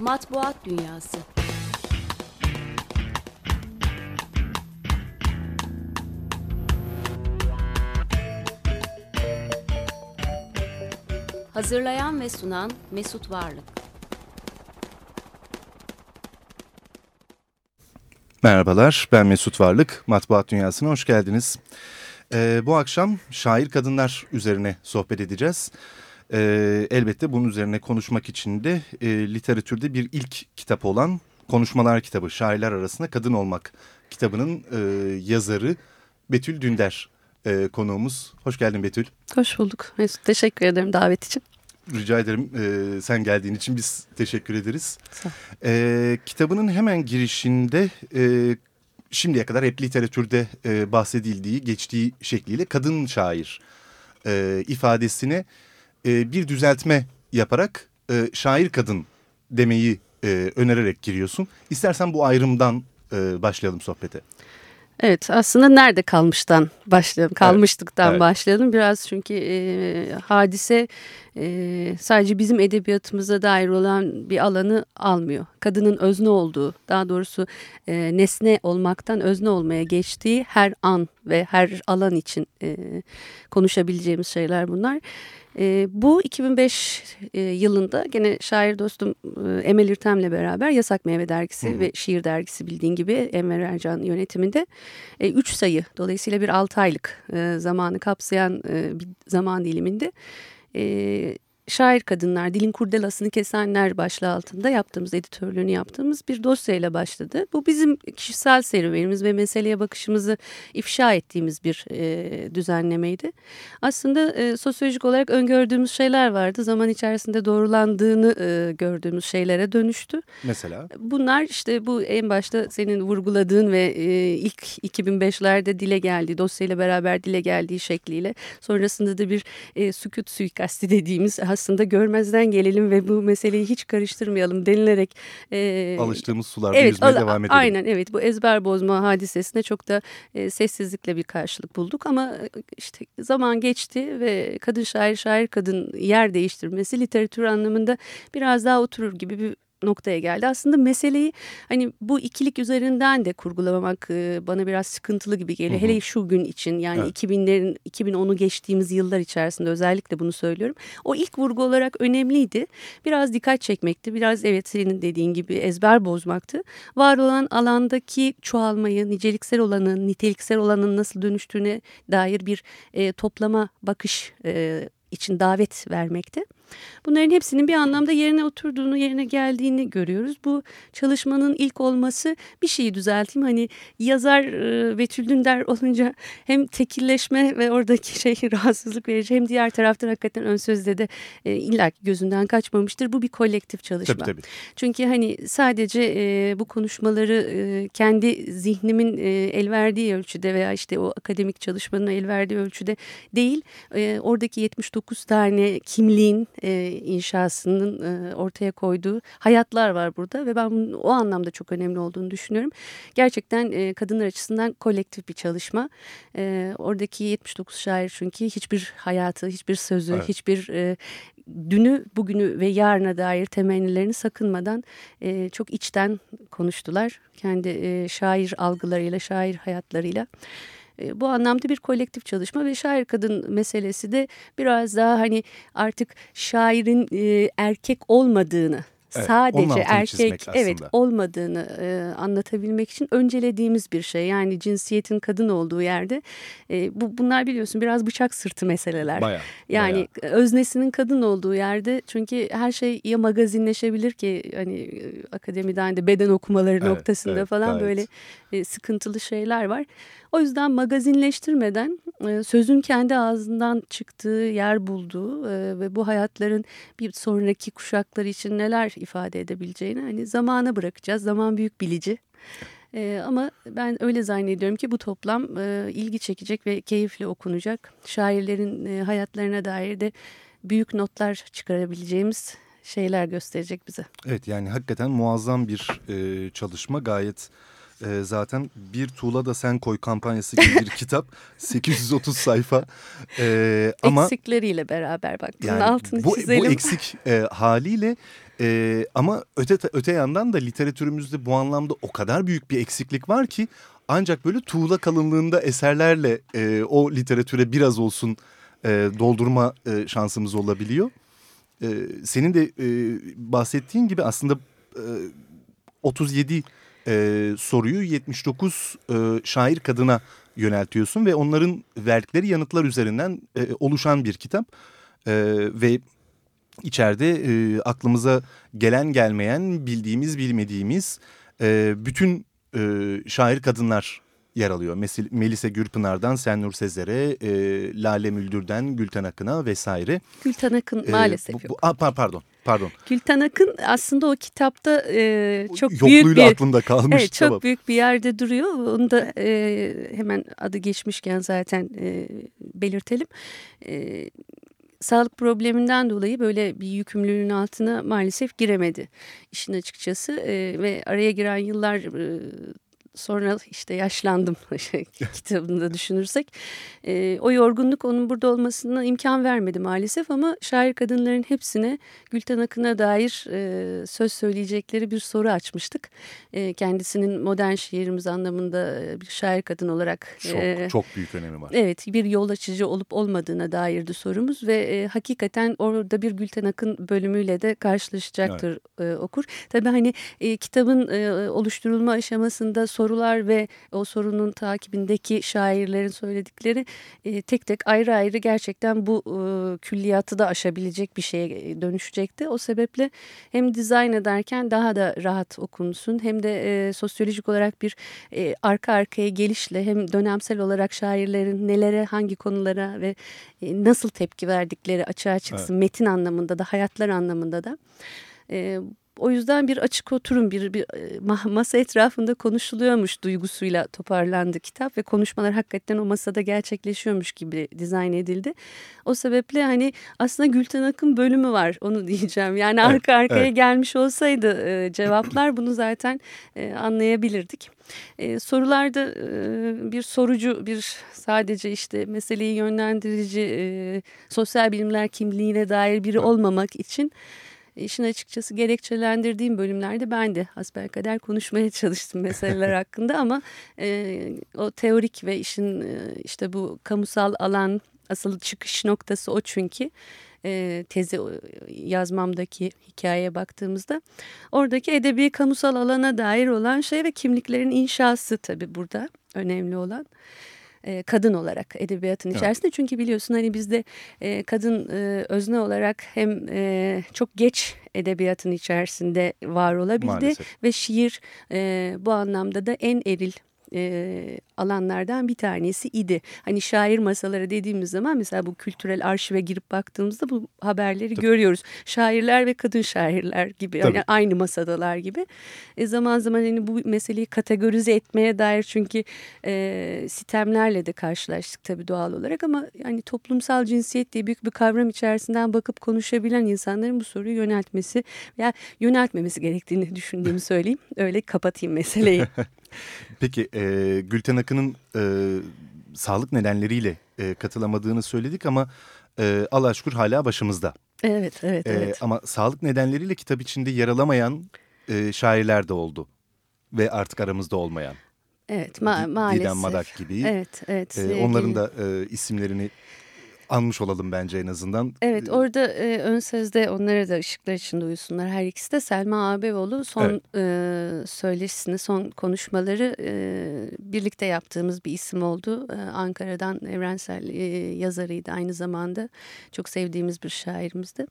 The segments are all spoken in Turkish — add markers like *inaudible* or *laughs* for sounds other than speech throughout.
Matbuat Dünyası Hazırlayan ve sunan Mesut Varlık Merhabalar, ben Mesut Varlık. Matbuat Dünyası'na hoş geldiniz. Ee, bu akşam şair kadınlar üzerine sohbet edeceğiz. Ee, elbette bunun üzerine konuşmak için de e, literatürde bir ilk kitap olan Konuşmalar kitabı, şairler arasında kadın olmak kitabının e, yazarı Betül Dünder e, konuğumuz. Hoş geldin Betül. Hoş bulduk. Mesut teşekkür ederim davet için. Rica ederim e, sen geldiğin için biz teşekkür ederiz. E, kitabının hemen girişinde e, şimdiye kadar hep literatürde e, bahsedildiği geçtiği şekliyle kadın şair e, ifadesine e, bir düzeltme yaparak e, şair kadın demeyi e, önererek giriyorsun. İstersen bu ayrımdan e, başlayalım sohbete. Evet aslında nerede kalmıştan başlayalım, kalmıştıktan evet, evet. başlayalım. Biraz çünkü e, hadise e, sadece bizim edebiyatımıza dair olan bir alanı almıyor. Kadının özne olduğu, daha doğrusu e, nesne olmaktan özne olmaya geçtiği her an ve her alan için e, konuşabileceğimiz şeyler bunlar. E, bu 2005 e, yılında gene şair dostum e, Emel İrtem'le beraber Yasak Meyve Dergisi hı ve Şiir Dergisi bildiğin gibi Enver Ercan yönetiminde 3 e, sayı dolayısıyla bir 6 aylık e, zamanı kapsayan e, bir zaman diliminde e, Şair Kadınlar, Dilin Kurdelasını Kesenler başlığı altında yaptığımız, editörlüğünü yaptığımız bir dosyayla başladı. Bu bizim kişisel serüvenimiz ve meseleye bakışımızı ifşa ettiğimiz bir e, düzenlemeydi. Aslında e, sosyolojik olarak öngördüğümüz şeyler vardı. Zaman içerisinde doğrulandığını e, gördüğümüz şeylere dönüştü. Mesela? Bunlar işte bu en başta senin vurguladığın ve e, ilk 2005'lerde dile geldiği, dosyayla beraber dile geldiği şekliyle sonrasında da bir e, sükut suikasti dediğimiz aslında görmezden gelelim ve bu meseleyi hiç karıştırmayalım denilerek. E, Alıştığımız sularda evet, yüzmeye devam edelim. Aynen evet bu ezber bozma hadisesine çok da e, sessizlikle bir karşılık bulduk ama e, işte zaman geçti ve kadın şair şair kadın yer değiştirmesi literatür anlamında biraz daha oturur gibi bir noktaya geldi. Aslında meseleyi hani bu ikilik üzerinden de kurgulamak e, bana biraz sıkıntılı gibi geliyor. Hı hı. Hele şu gün için yani evet. 2000'lerin 2010'u geçtiğimiz yıllar içerisinde özellikle bunu söylüyorum. O ilk vurgu olarak önemliydi. Biraz dikkat çekmekti. Biraz evet senin dediğin gibi ezber bozmaktı. Var olan alandaki çoğalmayı, niceliksel olanın, niteliksel olanın nasıl dönüştüğüne dair bir e, toplama bakış e, için davet vermekti. Bunların hepsinin bir anlamda yerine oturduğunu, yerine geldiğini görüyoruz. Bu çalışmanın ilk olması bir şeyi düzelteyim. Hani yazar e, Betül Dündar olunca hem tekilleşme ve oradaki şey *laughs* rahatsızlık verici hem diğer taraftan hakikaten ön sözde de e, illa gözünden kaçmamıştır. Bu bir kolektif çalışma. Tabii, tabii. Çünkü hani sadece e, bu konuşmaları e, kendi zihnimin e, el verdiği ölçüde veya işte o akademik çalışmanın el verdiği ölçüde değil. E, oradaki 79 tane kimliğin e, inşasının e, ortaya koyduğu hayatlar var burada ve ben bunun o anlamda çok önemli olduğunu düşünüyorum. Gerçekten e, kadınlar açısından kolektif bir çalışma. E, oradaki 79 şair çünkü hiçbir hayatı, hiçbir sözü, evet. hiçbir e, dünü, bugünü ve yarına dair temennilerini sakınmadan e, çok içten konuştular. Kendi e, şair algılarıyla, şair hayatlarıyla. E, bu anlamda bir kolektif çalışma ve şair kadın meselesi de biraz daha hani artık şairin e, erkek olmadığını Evet, sadece erkek evet olmadığını e, anlatabilmek için öncelediğimiz bir şey. Yani cinsiyetin kadın olduğu yerde e, bu bunlar biliyorsun biraz bıçak sırtı meseleler. Bayağı, yani bayağı. öznesinin kadın olduğu yerde çünkü her şey ya magazinleşebilir ki hani e, akademiden de beden okumaları evet, noktasında evet, falan gayet. böyle e, sıkıntılı şeyler var. O yüzden magazinleştirmeden e, sözün kendi ağzından çıktığı yer bulduğu e, ve bu hayatların bir sonraki kuşaklar için neler ifade edebileceğini hani zamana bırakacağız. Zaman büyük bilici. Ee, ama ben öyle zannediyorum ki bu toplam e, ilgi çekecek ve keyifli okunacak. Şairlerin e, hayatlarına dair de büyük notlar çıkarabileceğimiz şeyler gösterecek bize. Evet yani hakikaten muazzam bir e, çalışma gayet e, zaten bir tuğla da sen koy kampanyası gibi bir *laughs* kitap 830 sayfa e, ama eksikleriyle beraber bak bunun yani altını bu, çizelim. Bu eksik e, haliyle E, ama öte, öte yandan da literatürümüzde bu anlamda o kadar büyük bir eksiklik var ki ancak böyle tuğla kalınlığında eserlerle e, o literatüre biraz olsun e, doldurma e, şansımız olabiliyor. E, senin de e, bahsettiğin gibi aslında e, 37 e, soruyu 79 e, şair kadına yöneltiyorsun ve onların verdikleri yanıtlar üzerinden e, oluşan bir kitap. E, ve içeride e, aklımıza gelen gelmeyen bildiğimiz bilmediğimiz e, bütün e, şair kadınlar yer alıyor. Mesela Melise Gürpınar'dan Senur Sezer'e, e, Lale Müldür'den Gülten Akın'a vesaire. Gülten Akın e, maalesef bu, bu, yok. A, pardon, pardon. Gülten Akın aslında o kitapta e, çok Yokluğuyla büyük bir... aklımda kalmış. Evet, çok tamam. büyük bir yerde duruyor. Onu da e, hemen adı geçmişken zaten e, belirtelim. E, sağlık probleminden dolayı böyle bir yükümlülüğün altına maalesef giremedi işin açıkçası. E, ve araya giren yıllar e, sonra işte yaşlandım *laughs* kitabında düşünürsek. E, o yorgunluk onun burada olmasına imkan vermedi maalesef ama şair kadınların hepsine Gülten Akın'a dair e, söz söyleyecekleri bir soru açmıştık. E, kendisinin modern şiirimiz anlamında bir şair kadın olarak. Çok, e, çok büyük önemi var. Evet bir yol açıcı olup olmadığına dairdi sorumuz ve e, hakikaten orada bir Gülten Akın bölümüyle de karşılaşacaktır evet. e, okur. Tabii hani e, kitabın e, oluşturulma aşamasında sorular ve o sorunun takibindeki şairlerin söyledikleri e, tek tek ayrı ayrı gerçekten bu e, külliyatı da aşabilecek bir şeye dönüşecekti. O sebeple hem dizayn ederken daha da rahat okunsun hem de e, sosyolojik olarak bir e, arka arkaya gelişle hem dönemsel olarak şairlerin nelere hangi konulara ve e, nasıl tepki verdikleri açığa çıksın evet. metin anlamında da hayatlar anlamında da. E, o yüzden bir açık oturum, bir, bir e, masa etrafında konuşuluyormuş duygusuyla toparlandı kitap ve konuşmalar hakikaten o masada gerçekleşiyormuş gibi dizayn edildi. O sebeple hani aslında Gülten Akın bölümü var onu *laughs* diyeceğim. Yani evet, arka arkaya evet. gelmiş olsaydı e, cevaplar bunu zaten e, anlayabilirdik. Ee, sorularda e, bir sorucu, bir sadece işte meseleyi yönlendirici, e, sosyal bilimler kimliğine dair biri olmamak için işin açıkçası gerekçelendirdiğim bölümlerde ben de hasbelkader konuşmaya *laughs* çalıştım meseleler hakkında ama e, o teorik ve işin e, işte bu kamusal alan asıl çıkış noktası o çünkü e, tezi yazmamdaki hikayeye baktığımızda. Oradaki edebi kamusal alana dair olan şey ve kimliklerin inşası tabii burada önemli olan e, kadın olarak edebiyatın evet. içerisinde. Çünkü biliyorsun hani bizde e, kadın e, özne olarak hem e, çok geç edebiyatın içerisinde var olabildi Maalesef. ve şiir e, bu anlamda da en eril e, alanlardan bir tanesi idi. Hani şair masaları dediğimiz zaman mesela bu kültürel arşive girip baktığımızda bu haberleri Tabii. görüyoruz. Şairler ve kadın şairler gibi yani aynı masadalar gibi. E, zaman zaman hani bu meseleyi kategorize etmeye dair çünkü e, sistemlerle de karşılaştık tabii doğal olarak ama yani toplumsal cinsiyet diye büyük bir kavram içerisinden bakıp konuşabilen insanların bu soruyu yöneltmesi veya yöneltmemesi gerektiğini düşündüğümü söyleyeyim. Öyle kapatayım meseleyi. *laughs* Peki e, Gülten Akın'ın e, sağlık nedenleriyle e, katılamadığını söyledik ama e, Allah şükür hala başımızda. Evet, evet, e, evet. Ama sağlık nedenleriyle kitap içinde yer alamayan e, şairler de oldu ve artık aramızda olmayan. Evet, ma maalesef. Didem Madak gibi. Evet, evet. E, onların da e, isimlerini anmış olalım bence en azından. Evet ee, orada e, ön sözde onlara da ışıklar içinde uyusunlar her ikisi de Selma Ağabeyoğlu son evet. e, söyleşisini son konuşmaları e, birlikte yaptığımız bir isim oldu. E, Ankara'dan evrensel e, yazarıydı aynı zamanda çok sevdiğimiz bir şairimizdi.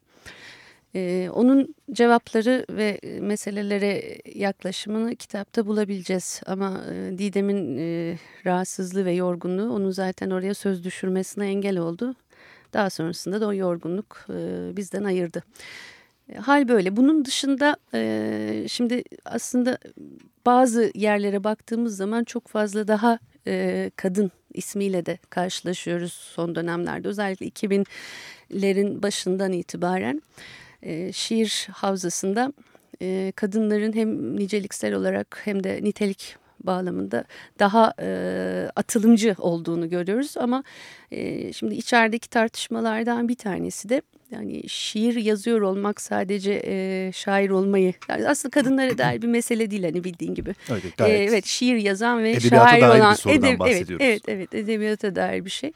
Ee, onun cevapları ve meselelere yaklaşımını kitapta bulabileceğiz. Ama e, Didem'in e, rahatsızlığı ve yorgunluğu onun zaten oraya söz düşürmesine engel oldu. Daha sonrasında da o yorgunluk e, bizden ayırdı. E, hal böyle. Bunun dışında e, şimdi aslında bazı yerlere baktığımız zaman çok fazla daha e, kadın ismiyle de karşılaşıyoruz son dönemlerde. Özellikle 2000'lerin başından itibaren e, şiir havzasında e, kadınların hem niceliksel olarak hem de nitelik bağlamında daha e, atılımcı olduğunu görüyoruz. Ama e, şimdi içerideki tartışmalardan bir tanesi de yani şiir yazıyor olmak sadece e, şair olmayı yani aslında kadınlara dair bir mesele değil hani bildiğin gibi. Evet. E, evet şiir yazan ve Edebiyata şair dair bir olan sorudan evet, evet evet edebiyata dair bir şey.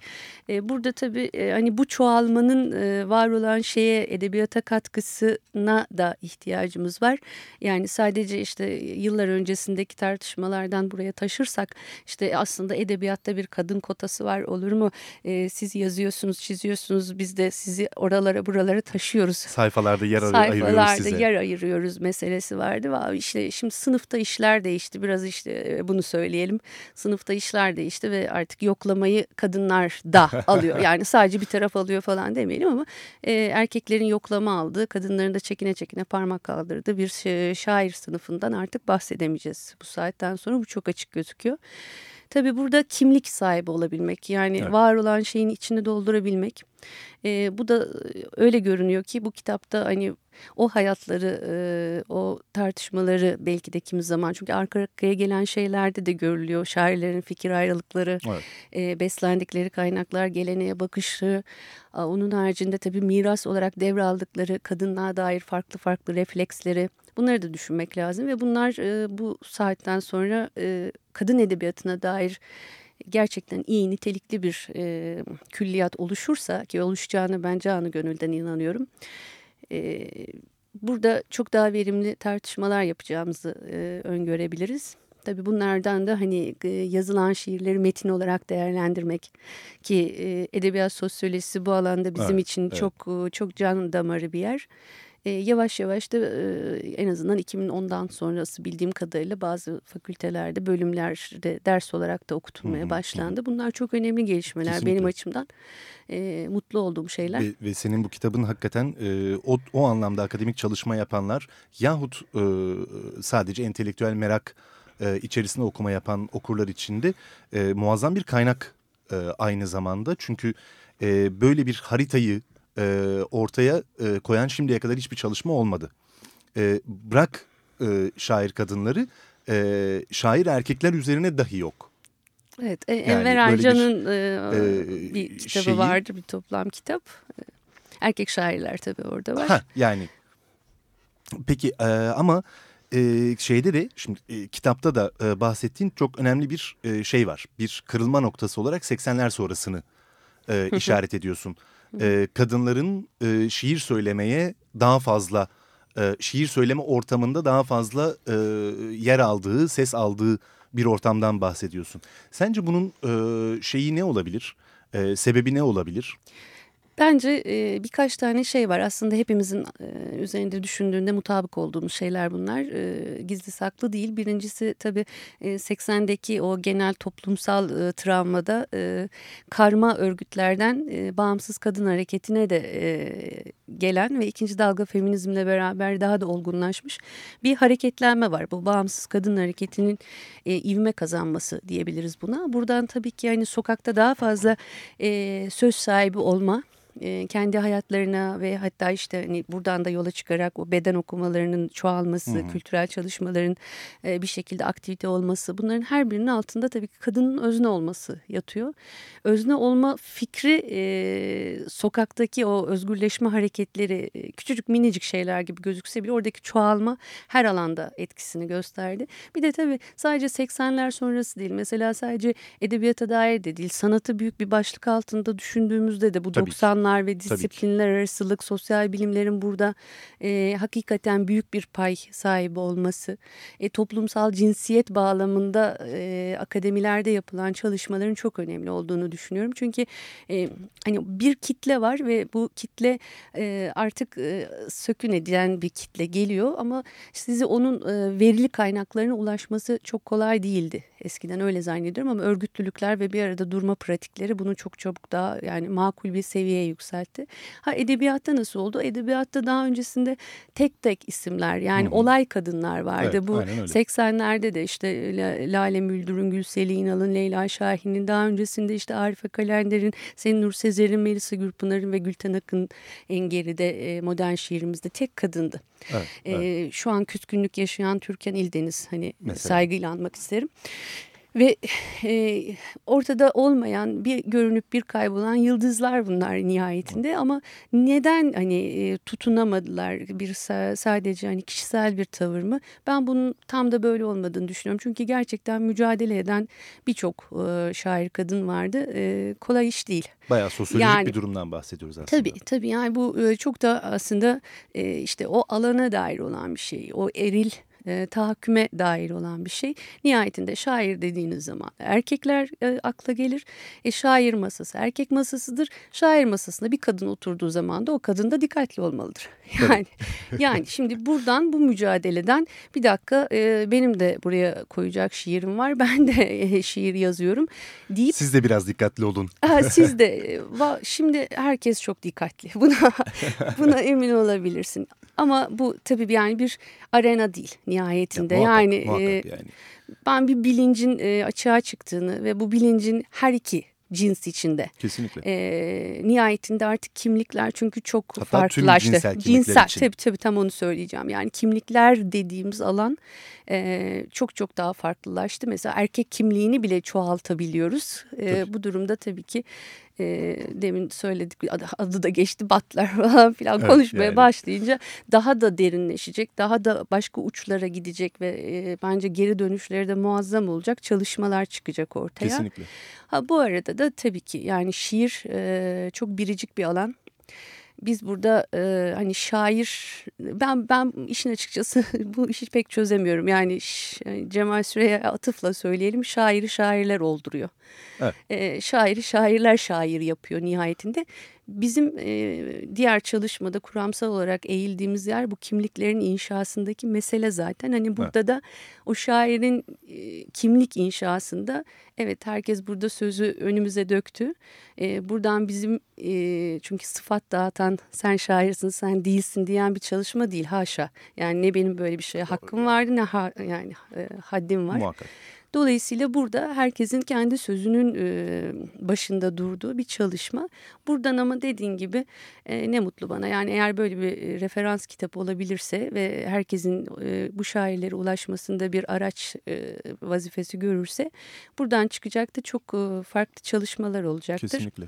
E, burada tabii e, hani bu çoğalmanın e, var olan şeye edebiyata katkısına da ihtiyacımız var. Yani sadece işte yıllar öncesindeki tartışmalardan buraya taşırsak işte aslında edebiyatta bir kadın kotası var olur mu? E, siz yazıyorsunuz, çiziyorsunuz biz de sizi oralara buralara taşıyoruz. Sayfalarda yer Sayfalarda ayırıyoruz size. yer ayırıyoruz meselesi vardı. Ve işte şimdi sınıfta işler değişti. Biraz işte bunu söyleyelim. Sınıfta işler değişti ve artık yoklamayı kadınlar da *laughs* alıyor. Yani sadece bir taraf alıyor falan demeyelim ama e, erkeklerin yoklama aldığı, kadınların da çekine çekine parmak kaldırdığı bir şair sınıfından artık bahsedemeyeceğiz. Bu saatten sonra bu çok açık gözüküyor. Tabii burada kimlik sahibi olabilmek yani evet. var olan şeyin içini doldurabilmek. E, bu da öyle görünüyor ki bu kitapta hani o hayatları, e, o tartışmaları belki de kimi zaman çünkü arka arkaya gelen şeylerde de görülüyor. Şairlerin fikir ayrılıkları, evet. e, beslendikleri kaynaklar, geleneğe bakışı. Onun haricinde tabii miras olarak devraldıkları kadınlığa dair farklı farklı refleksleri. Bunları da düşünmek lazım ve bunlar e, bu saatten sonra e, kadın edebiyatına dair gerçekten iyi nitelikli bir e, külliyat oluşursa ki oluşacağını ben canı gönülden inanıyorum. E, burada çok daha verimli tartışmalar yapacağımızı e, öngörebiliriz. Tabii bunlardan da hani e, yazılan şiirleri metin olarak değerlendirmek ki e, edebiyat sosyolojisi bu alanda bizim evet, için evet. çok çok can damarı bir yer e, yavaş yavaş da e, en azından 2010'dan sonrası bildiğim kadarıyla bazı fakültelerde bölümlerde ders olarak da okutulmaya başlandı. Bunlar çok önemli gelişmeler Kesinlikle. benim açımdan. E, mutlu olduğum şeyler. Ve, ve senin bu kitabın hakikaten e, o, o anlamda akademik çalışma yapanlar yahut e, sadece entelektüel merak e, içerisinde okuma yapan okurlar için de e, muazzam bir kaynak e, aynı zamanda. Çünkü e, böyle bir haritayı e, ortaya e, koyan şimdiye kadar hiçbir çalışma olmadı. E, bırak e, şair kadınları, e, şair erkekler üzerine dahi yok. Evet, e, yani Enver Arcan'ın e, e, bir kitabı şeyi, vardı, bir toplam kitap. Erkek şairler tabii orada var. Ha, yani peki e, ama e, şeyde de şimdi e, kitapta da e, bahsettiğin çok önemli bir e, şey var. Bir kırılma noktası olarak 80'ler sonrasını e, işaret ediyorsun e, kadınların e, şiir söylemeye daha fazla e, şiir söyleme ortamında daha fazla e, yer aldığı, ses aldığı bir ortamdan bahsediyorsun. Sence bunun e, şeyi ne olabilir? E, sebebi ne olabilir? Bence e, birkaç tane şey var. Aslında hepimizin e, üzerinde düşündüğünde mutabık olduğumuz şeyler bunlar. E, gizli saklı değil. Birincisi tabii e, 80'deki o genel toplumsal e, travmada e, karma örgütlerden e, bağımsız kadın hareketine de e, gelen ve ikinci dalga feminizmle beraber daha da olgunlaşmış bir hareketlenme var. Bu bağımsız kadın hareketinin e, ivme kazanması diyebiliriz buna. Buradan tabii ki yani sokakta daha fazla e, söz sahibi olma e, kendi hayatlarına ve hatta işte hani buradan da yola çıkarak o beden okumalarının çoğalması, hı hı. kültürel çalışmaların e, bir şekilde aktivite olması bunların her birinin altında tabii ki kadının özne olması yatıyor. Özne olma fikri e, sokaktaki o özgürleşme hareketleri e, küçücük minicik şeyler gibi gözükse bile oradaki çoğalma her alanda etkisini gösterdi. Bir de tabii sadece 80'ler sonrası değil mesela sadece edebiyata dair de değil sanatı büyük bir başlık altında düşündüğümüzde de bu tabii 90 alanlar ve disiplinler arasılık, sosyal bilimlerin burada e, hakikaten büyük bir pay sahibi olması, e, toplumsal cinsiyet bağlamında e, akademilerde yapılan çalışmaların çok önemli olduğunu düşünüyorum. Çünkü e, hani bir kitle var ve bu kitle e, artık e, sökün edilen bir kitle geliyor ama sizi onun e, verili kaynaklarına ulaşması çok kolay değildi. Eskiden öyle zannediyorum ama örgütlülükler ve bir arada durma pratikleri bunu çok çabuk daha yani makul bir seviyeye yükseltti. Ha edebiyatta nasıl oldu? Edebiyatta daha öncesinde tek tek isimler yani hmm. olay kadınlar vardı. Evet, Bu 80'lerde de işte Lale Müldür'ün, Gülseli İnal'ın, Leyla Şahin'in daha öncesinde işte Arife Kalender'in, Senin Nur Sezer'in, Melisa Gürpınar'ın ve Gülten Akın en geride modern şiirimizde tek kadındı. Evet, evet. Ee, şu an küskünlük yaşayan Türkan İldeniz hani Mesela. saygıyla anmak isterim. Ve e, ortada olmayan bir görünüp bir kaybolan yıldızlar bunlar nihayetinde ama neden hani e, tutunamadılar bir sadece hani kişisel bir tavır mı? Ben bunun tam da böyle olmadığını düşünüyorum. Çünkü gerçekten mücadele eden birçok e, şair kadın vardı. E, kolay iş değil. Bayağı sosyolojik yani, bir durumdan bahsediyoruz aslında. Tabii tabii yani bu e, çok da aslında e, işte o alana dair olan bir şey. O eril e, tahakküme dair olan bir şey. Nihayetinde şair dediğiniz zaman erkekler e, akla gelir. E, şair masası erkek masasıdır. Şair masasında bir kadın oturduğu zaman da o kadın da dikkatli olmalıdır. *laughs* Yani yani şimdi buradan bu mücadeleden bir dakika e, benim de buraya koyacak şiirim var. *laughs* Ben de e, şiir yazıyorum deyip. Siz de biraz dikkatli olun. Aa, siz de. E, şimdi herkes çok dikkatli. Buna buna emin olabilirsin. Ama bu tabii yani bir arena değil nihayetinde. Ya, muhakkak, yani, muhakkak yani ben bir bilincin e, açığa çıktığını ve bu bilincin her iki cins içinde. Kesinlikle. E, nihayetinde artık kimlikler çünkü çok Hatta farklılaştı. Tüm cinsel, cinsel için. tabii tabii tam onu söyleyeceğim. Yani kimlikler dediğimiz alan e, çok çok daha farklılaştı. Mesela erkek kimliğini bile çoğaltabiliyoruz. E, bu durumda tabii ki e, demin söyledik adı, da geçti batlar *laughs* falan filan evet, konuşmaya yani. başlayınca daha da derinleşecek daha da başka uçlara gidecek ve e, bence geri dönüşleri de muazzam olacak çalışmalar çıkacak ortaya. Kesinlikle. Ha, bu arada da tabii ki yani şiir e, çok biricik bir alan biz burada e, hani şair ben ben işin açıkçası *laughs* bu işi pek çözemiyorum. Yani Cemal Süreya atıfla söyleyelim şairi şairler olduruyor. Evet. E, şairi şairler şair yapıyor nihayetinde. Bizim e, diğer çalışmada kuramsal olarak eğildiğimiz yer bu kimliklerin inşasındaki mesele zaten. Hani burada evet. da o şairin e, kimlik inşasında evet herkes burada sözü önümüze döktü. E, buradan bizim e, çünkü sıfat dağıtan sen şairsin sen değilsin diyen bir çalışma değil haşa. Yani ne benim böyle bir şeye hakkım vardı ne ha, yani e, haddim var. Muhakkak. Dolayısıyla burada herkesin kendi sözünün başında durduğu bir çalışma. Buradan ama dediğin gibi ne mutlu bana. Yani eğer böyle bir referans kitap olabilirse ve herkesin bu şairlere ulaşmasında bir araç vazifesi görürse buradan çıkacak da çok farklı çalışmalar olacaktır. Kesinlikle.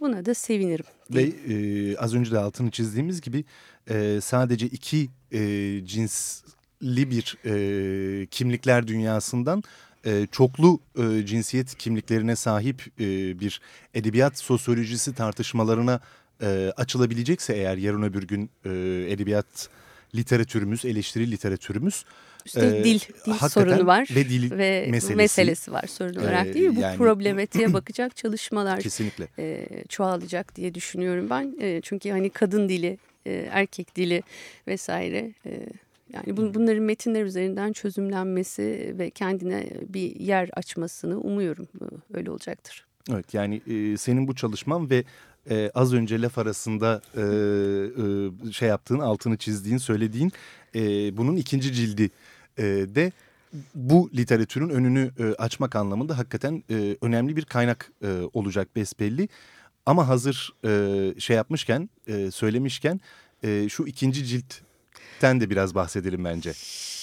Buna da sevinirim. Ve e, az önce de altını çizdiğimiz gibi e, sadece iki e, cinsli bir e, kimlikler dünyasından e, çoklu e, cinsiyet kimliklerine sahip e, bir edebiyat sosyolojisi tartışmalarına e, açılabilecekse eğer yarın öbür gün e, edebiyat literatürümüz, eleştiri literatürümüz İşte dil, dil sorunu var ve dil ve meselesi, meselesi var sorun olarak değil mi? Bu yani, problematiğe *clears throat* bakacak çalışmalar kesinlikle. E, çoğalacak diye düşünüyorum ben. E, çünkü hani kadın dili, e, erkek dili vesaire e, yani bu, bunların metinler üzerinden çözümlenmesi ve kendine bir yer açmasını umuyorum. Öyle olacaktır. Evet yani e, senin bu çalışman ve e, az önce laf arasında e, e, şey yaptığın, altını çizdiğin, söylediğin e, bunun ikinci cildi e, de bu literatürün önünü e, açmak anlamında hakikaten e, önemli bir kaynak e, olacak besbelli. Ama hazır e, şey yapmışken, e, söylemişken e, şu ikinci cilt Ten de biraz bahsedelim bence.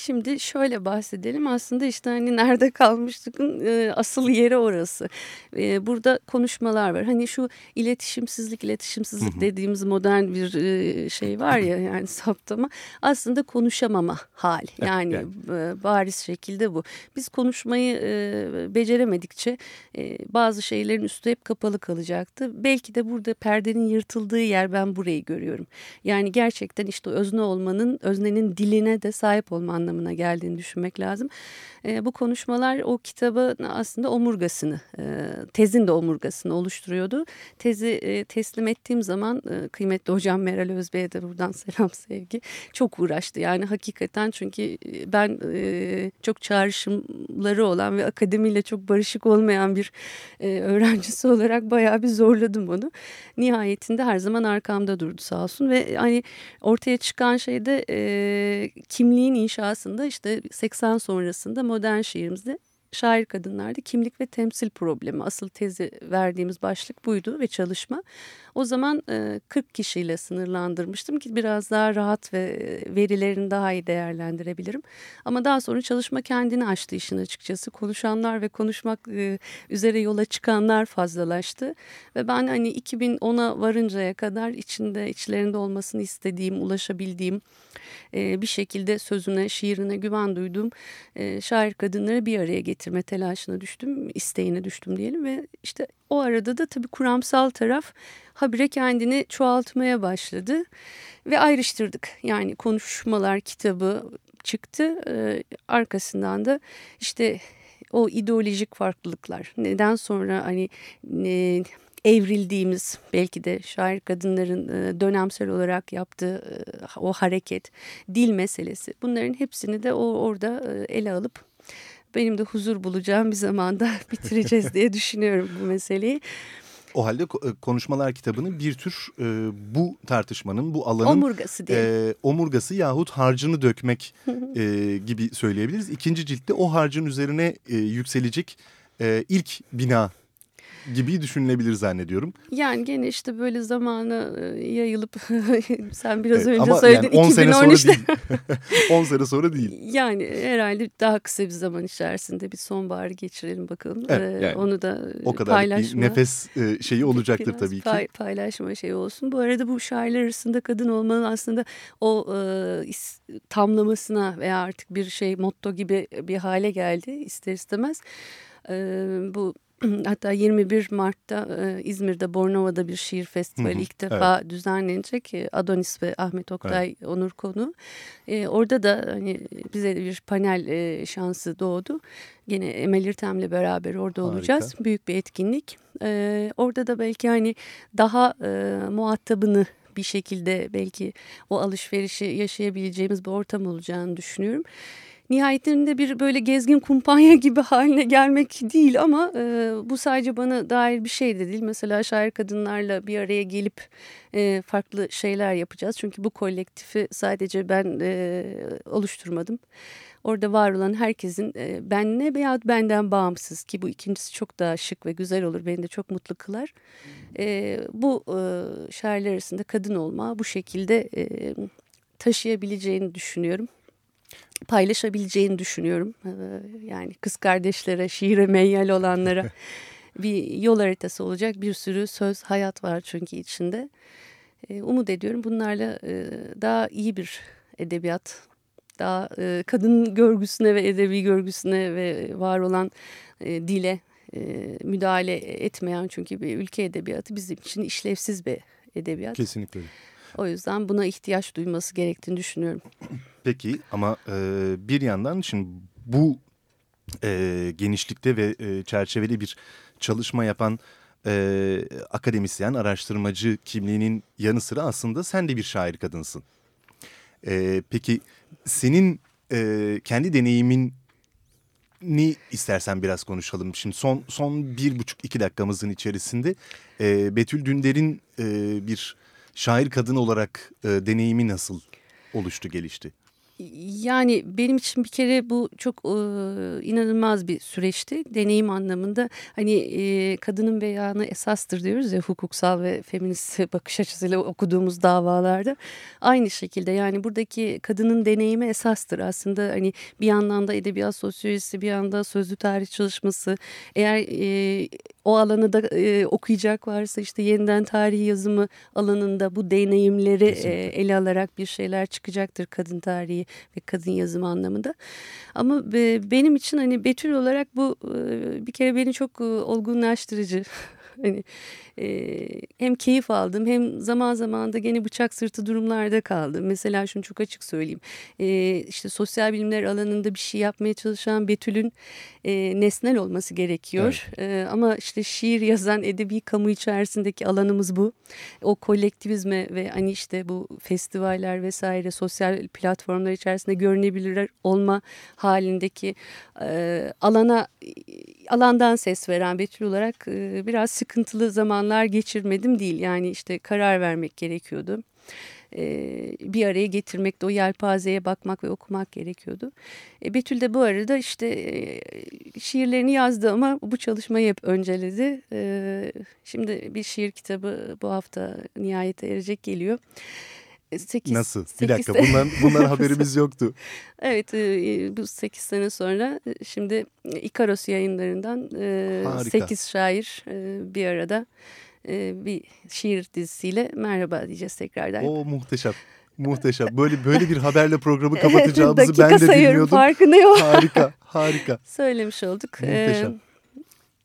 Şimdi şöyle bahsedelim aslında işte hani nerede kalmıştık e, asıl yeri orası. E, burada konuşmalar var. Hani şu iletişimsizlik iletişimsizlik dediğimiz modern bir e, şey var ya yani saptama aslında konuşamama hali. Yani e, bariz şekilde bu. Biz konuşmayı e, beceremedikçe e, bazı şeylerin üstü hep kapalı kalacaktı. Belki de burada perdenin yırtıldığı yer ben burayı görüyorum. Yani gerçekten işte özne olmanın öznenin diline de sahip olma anlamı anlamına geldiğini düşünmek lazım. E, bu konuşmalar o kitabın aslında omurgasını, e, tezin de omurgasını oluşturuyordu. Tezi e, teslim ettiğim zaman e, kıymetli hocam Meral Özbey'e de buradan *laughs* selam sevgi çok uğraştı. Yani hakikaten çünkü e, ben e, çok çağrışımları olan ve akademiyle çok barışık olmayan bir e, öğrencisi olarak bayağı bir zorladım onu. Nihayetinde her zaman arkamda durdu sağ olsun ve hani ortaya çıkan şey de e, kimliğin inşası aslında işte 80 sonrasında modern şiirimizde şair kadınlarda kimlik ve temsil problemi. Asıl tezi verdiğimiz başlık buydu ve çalışma. O zaman 40 kişiyle sınırlandırmıştım ki biraz daha rahat ve verilerini daha iyi değerlendirebilirim. Ama daha sonra çalışma kendini açtı işin açıkçası. Konuşanlar ve konuşmak üzere yola çıkanlar fazlalaştı. Ve ben hani 2010'a varıncaya kadar içinde içlerinde olmasını istediğim, ulaşabildiğim bir şekilde sözüne, şiirine güven duyduğum şair kadınları bir araya getirme telaşına düştüm, isteğine düştüm diyelim ve işte o arada da tabii kuramsal taraf habire kendini çoğaltmaya başladı ve ayrıştırdık. Yani konuşmalar kitabı çıktı. Arkasından da işte o ideolojik farklılıklar. Neden sonra hani e, evrildiğimiz belki de şair kadınların dönemsel olarak yaptığı o hareket, dil meselesi bunların hepsini de o orada ele alıp benim de huzur bulacağım bir zamanda *laughs* bitireceğiz diye düşünüyorum bu meseleyi. O halde e, konuşmalar kitabının bir tür e, bu tartışmanın, bu alanın omurgası diye. E, omurgası yahut harcını dökmek e, gibi söyleyebiliriz. İkinci ciltte o harcın üzerine e, yükselecek e, ilk bina gibi düşünülebilir zannediyorum. Yani gene işte böyle zamanı e, yayılıp *laughs* sen biraz evet, önce ama söyledin yani 10 *laughs* sene sonra değil. 10 sene sonra değil. Yani herhalde daha kısa bir zaman içerisinde bir sonbaharı geçirelim bakalım. Evet, yani Onu da o kadar paylaşma. bir nefes e, şeyi olacaktır tabii ki. Pay, paylaşma şeyi olsun. Bu arada bu şairler arasında kadın olmanın aslında o e, tamlamasına veya artık bir şey motto gibi bir hale geldi ister istemez. E, bu *clears throat* Hatta 21 Mart'ta e, İzmir'de Bornova'da bir şiir festivali hı hı, ilk defa evet. düzenlenecek. Adonis ve Ahmet Oktay evet. onur konu. E, orada da hani bize bir panel e, şansı doğdu. Yine Emel İrtem'le beraber orada Harika. olacağız. Büyük bir etkinlik. E, orada da belki hani daha e, muhatabını bir şekilde belki o alışverişi yaşayabileceğimiz bir ortam olacağını düşünüyorum nihayetinde bir böyle gezgin kumpanya *laughs* gibi haline gelmek değil ama e, bu sadece bana dair bir şey de değil. Mesela şair kadınlarla bir araya gelip e, farklı şeyler yapacağız. Çünkü bu kolektifi sadece ben e, oluşturmadım. Orada var olan herkesin e, benle veya benden bağımsız ki bu ikincisi çok daha şık ve güzel olur. Beni de çok mutlu kılar. E, bu e, şairler arasında kadın olma bu şekilde e, taşıyabileceğini düşünüyorum paylaşabileceğini düşünüyorum. Ee, yani kız kardeşlere, şiire meyyal olanlara *laughs* bir yol haritası olacak. Bir sürü söz, hayat var çünkü içinde. Ee, umut ediyorum bunlarla e, daha iyi bir edebiyat, daha e, kadın görgüsüne ve edebi görgüsüne ve var olan e, dile müdahale etmeyen çünkü bir ülke edebiyatı bizim için işlevsiz bir edebiyat. Kesinlikle. O yüzden buna ihtiyaç duyması gerektiğini düşünüyorum. *clears throat* Peki ama e, bir yandan şimdi bu e, genişlikte ve e, çerçeveli bir çalışma yapan e, akademisyen, araştırmacı kimliğinin yanı sıra aslında sen de bir şair kadınsın. E, peki senin e, kendi deneyimin ni istersen biraz konuşalım. Şimdi son son bir buçuk iki dakikamızın içerisinde e, Betül Dünder'in e, bir şair kadın olarak e, deneyimi nasıl oluştu gelişti? Yani benim için bir kere bu çok e, inanılmaz bir süreçti. Deneyim anlamında hani e, kadının beyanı esastır diyoruz ya hukuksal ve feminist *laughs* bakış açısıyla okuduğumuz davalarda. Aynı şekilde yani buradaki kadının deneyimi esastır aslında. Hani bir yandan da edebiyat sosyolojisi bir yanda sözlü tarih çalışması. Eğer e, o alanı da e, okuyacak varsa işte yeniden tarihi yazımı alanında bu deneyimleri e, ele alarak bir şeyler çıkacaktır kadın tarihi ve kadın yazımı anlamında. Ama e, benim için hani Betül olarak bu e, bir kere beni çok e, olgunlaştırıcı. *laughs* hani e, hem keyif aldım hem zaman zaman da gene bıçak sırtı durumlarda kaldım. Mesela şunu çok açık söyleyeyim. E, işte sosyal bilimler alanında bir şey yapmaya çalışan Betül'ün e, nesnel olması gerekiyor. Evet. E, ama işte şiir yazan edebi kamu içerisindeki alanımız bu. O kolektivizme ve hani işte bu festivaller vesaire sosyal platformlar içerisinde görünebilir olma halindeki e, alana alandan ses veren Betül olarak e, biraz sıkıntılı zaman zamanlar geçirmedim değil. Yani işte karar vermek gerekiyordu. e, bir araya getirmek de o yelpazeye bakmak ve okumak gerekiyordu. E, Betül de bu arada işte e, şiirlerini yazdı ama bu çalışmayı hep önceledi. E, şimdi bir şiir kitabı bu hafta nihayete erecek geliyor. 8, Nasıl? Bir dakika bundan, bundan *laughs* haberimiz yoktu. Evet bu 8 sene sonra şimdi İkaros yayınlarından Harika. 8 şair bir arada bir şiir dizisiyle merhaba diyeceğiz tekrardan. O muhteşem. *laughs* Muhteşem. Böyle böyle bir haberle programı kapatacağımızı ben de sayıyorum, bilmiyordum. Farkındayım. Harika, harika. *laughs* Söylemiş olduk. Muhteşem. Ee,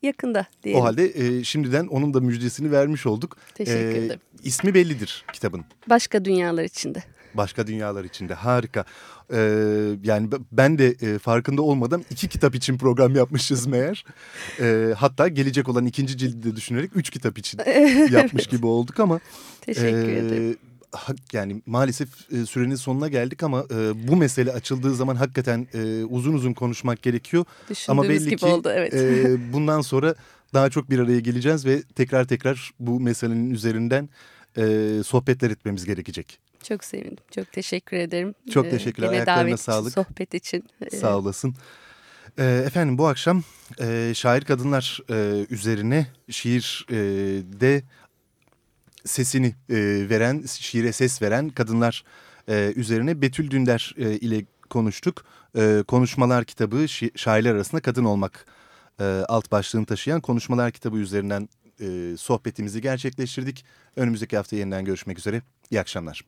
yakında diyelim. O halde e, şimdiden onun da müjdesini vermiş olduk. Teşekkür ee, ederim. İsmi bellidir kitabın. Başka Dünyalar içinde. Başka Dünyalar içinde harika. Ee, yani ben de e, farkında olmadan iki kitap için program yapmışız meğer. Ee, hatta gelecek olan ikinci cildi de düşünerek üç kitap için *laughs* yapmış gibi olduk ama. Teşekkür e, ederim yani maalesef e, sürenin sonuna geldik ama e, bu mesele açıldığı zaman hakikaten e, uzun uzun konuşmak gerekiyor. ama belli ki oldu, evet. e, bundan sonra daha çok bir araya geleceğiz ve tekrar tekrar bu meselenin üzerinden e, sohbetler etmemiz gerekecek. Çok sevindim. Çok teşekkür ederim. Çok teşekkürler. Ee, Ayaklarına davet sağlık. Için, sohbet için. Sağ olasın. E, efendim bu akşam e, şair kadınlar e, üzerine şiirde e, sesini e, veren, şiire ses veren kadınlar e, üzerine Betül Dünder e, ile konuştuk. E, konuşmalar kitabı şairler arasında kadın olmak e, alt başlığını taşıyan konuşmalar kitabı üzerinden e, sohbetimizi gerçekleştirdik. Önümüzdeki hafta yeniden görüşmek üzere. İyi akşamlar.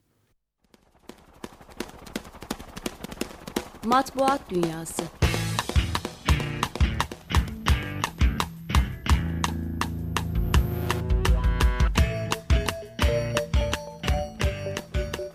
Matbuat Dünyası